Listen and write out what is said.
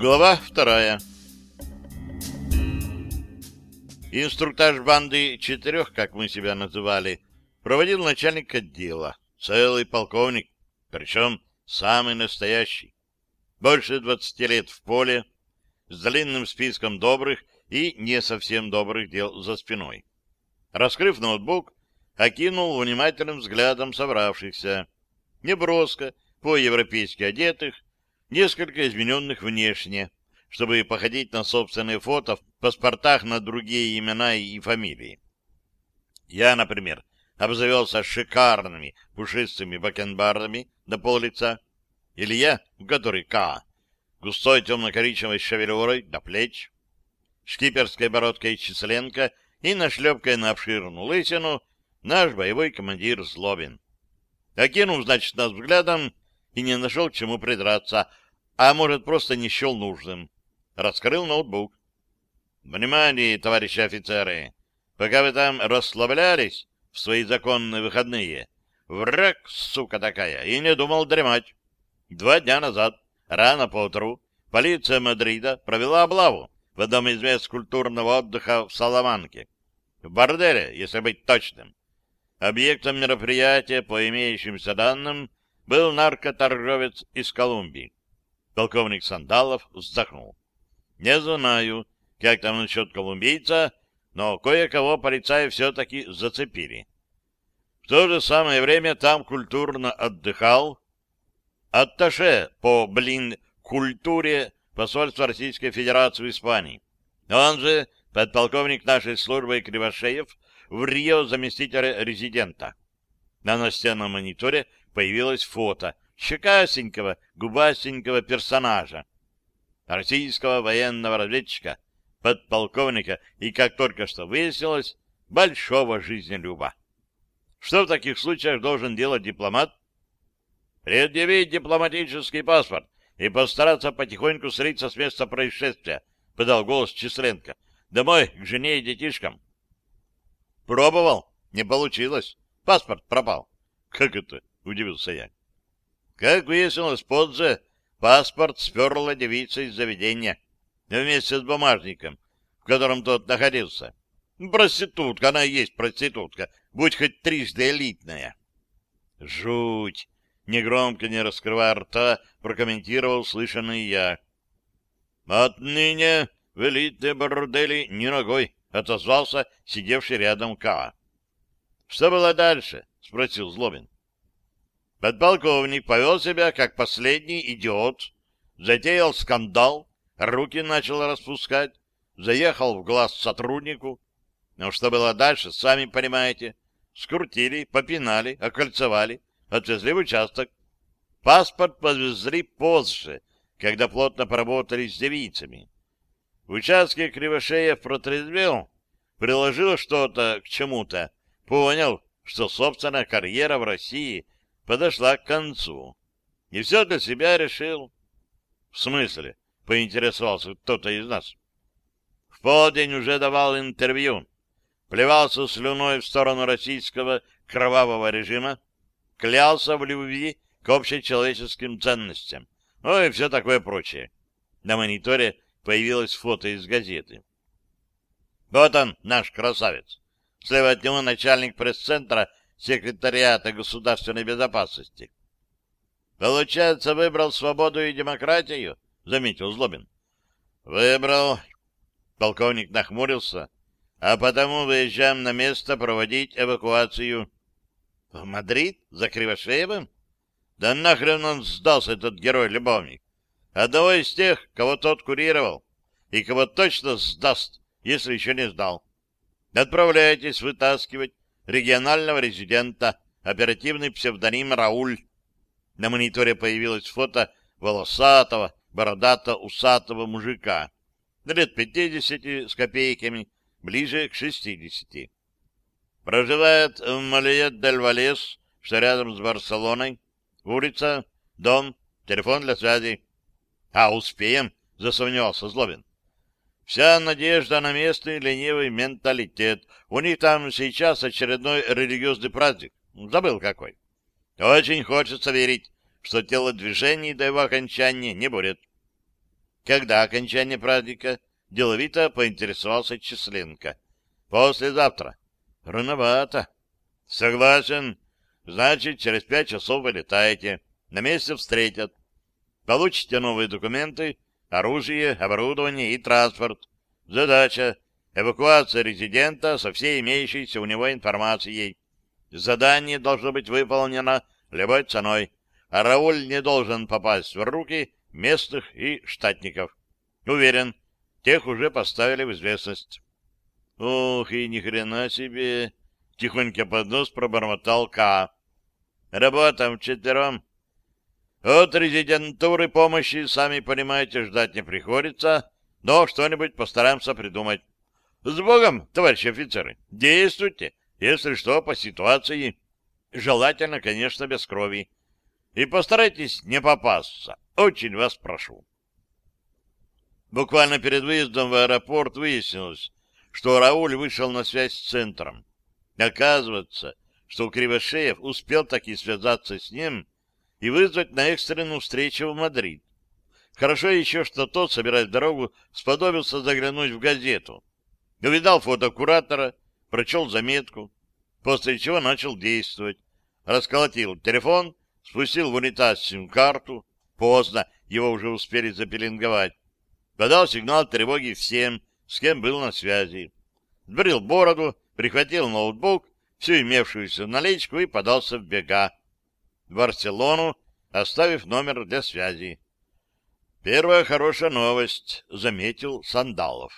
Глава вторая. Инструктаж банды четырех, как мы себя называли, проводил начальник отдела, целый полковник, причем самый настоящий. Больше двадцати лет в поле, с длинным списком добрых и не совсем добрых дел за спиной. Раскрыв ноутбук, окинул внимательным взглядом собравшихся. Неброско, по-европейски одетых, несколько измененных внешне, чтобы походить на собственные фото в паспортах на другие имена и фамилии. Я, например, обзавелся шикарными пушистыми бакенбардами до пол лица. Илья, у которой К, густой темно-коричневой шевелюрой до плеч, шкиперской бородкой численка и нашлепкой на обширную лысину наш боевой командир Злобин. Окинув, значит, нас взглядом и не нашел к чему придраться, а может, просто не счел нужным. Раскрыл ноутбук. «Внимание, товарищи офицеры! Пока вы там расслаблялись в свои законные выходные, враг, сука такая, и не думал дремать. Два дня назад, рано поутру, полиция Мадрида провела облаву в одном из мест культурного отдыха в Саламанке. В борделе, если быть точным. Объектом мероприятия, по имеющимся данным, был наркоторговец из Колумбии. Полковник Сандалов вздохнул. Не знаю, как там насчет колумбийца, но кое-кого полицаи все-таки зацепили. В то же самое время там культурно отдыхал атташе по, блин, культуре посольства Российской Федерации в Испании. Он же подполковник нашей службы Кривошеев в Рио заместителя резидента. На настенном мониторе появилось фото щекасенького, губастенького персонажа, российского военного разведчика, подполковника и, как только что выяснилось, большого жизнелюба. Что в таких случаях должен делать дипломат? Предъявить дипломатический паспорт и постараться потихоньку слиться с места происшествия, подал голос Численко. Домой, к жене и детишкам. Пробовал, не получилось. Паспорт пропал. Как это? Удивился я. Как выяснилось позже, паспорт сперла девица из заведения вместе с бумажником, в котором тот находился. Проститутка, она и есть проститутка, будь хоть трижды элитная. Жуть! Негромко, не раскрывая рта, прокомментировал слышанный я. Отныне в элитные бордели ни ногой, отозвался сидевший рядом Ка. Что было дальше? спросил Злобин. Подполковник повел себя как последний идиот, затеял скандал, руки начал распускать, заехал в глаз сотруднику. Но что было дальше, сами понимаете. Скрутили, попинали, окольцевали, отвезли в участок. Паспорт подвезли позже, когда плотно поработали с девицами. В участке Кривошеев протрезвел, приложил что-то к чему-то, понял, что собственная карьера в России — подошла к концу. И все для себя решил. — В смысле? — поинтересовался кто-то из нас. В полдень уже давал интервью, плевался слюной в сторону российского кровавого режима, клялся в любви к общечеловеческим ценностям, ну и все такое прочее. На мониторе появилось фото из газеты. Вот он, наш красавец. Слева от него начальник пресс-центра секретариата государственной безопасности. Получается, выбрал свободу и демократию, заметил Злобин. Выбрал. Полковник нахмурился. А потому выезжаем на место проводить эвакуацию. В Мадрид? За Кривошеевым? Да нахрен он сдался, этот герой-любовник. Одного из тех, кого тот курировал, и кого точно сдаст, если еще не сдал. Отправляйтесь вытаскивать регионального резидента, оперативный псевдоним Рауль. На мониторе появилось фото волосатого, бородато-усатого мужика, лет пятидесяти с копейками, ближе к шестидесяти. Проживает в Малиет-дель-Валес, что рядом с Барселоной. Улица, дом, телефон для связи. — А успеем? — засомневался Злобин. Вся надежда на местный ленивый менталитет. У них там сейчас очередной религиозный праздник. Забыл какой. Очень хочется верить, что телодвижений до его окончания не будет. Когда окончание праздника? Деловито поинтересовался Численко. Послезавтра. Рановато. Согласен. Значит, через пять часов вылетаете. На месте встретят. Получите новые документы, оружие, оборудование и транспорт. Задача — эвакуация резидента со всей имеющейся у него информацией. Задание должно быть выполнено любой ценой, а Рауль не должен попасть в руки местных и штатников. Уверен, тех уже поставили в известность. Ох, и ни хрена себе! Тихонько под нос пробормотал К. Работаем вчетвером. От резидентуры помощи, сами понимаете, ждать не приходится, но что-нибудь постараемся придумать. С Богом, товарищи офицеры, действуйте, если что, по ситуации. Желательно, конечно, без крови. И постарайтесь не попасться. Очень вас прошу. Буквально перед выездом в аэропорт выяснилось, что Рауль вышел на связь с центром. Оказывается, что Кривошеев успел таки связаться с ним и вызвать на экстренную встречу в Мадрид. Хорошо еще, что тот, собираясь дорогу, сподобился заглянуть в газету. Увидал фото куратора, прочел заметку, после чего начал действовать. Расколотил телефон, спустил в унитаз сим-карту. Поздно, его уже успели запеленговать. Подал сигнал тревоги всем, с кем был на связи. Сбрил бороду, прихватил ноутбук, всю имевшуюся наличку и подался в бега. В Барселону, оставив номер для связи. Первая хорошая новость, заметил Сандалов.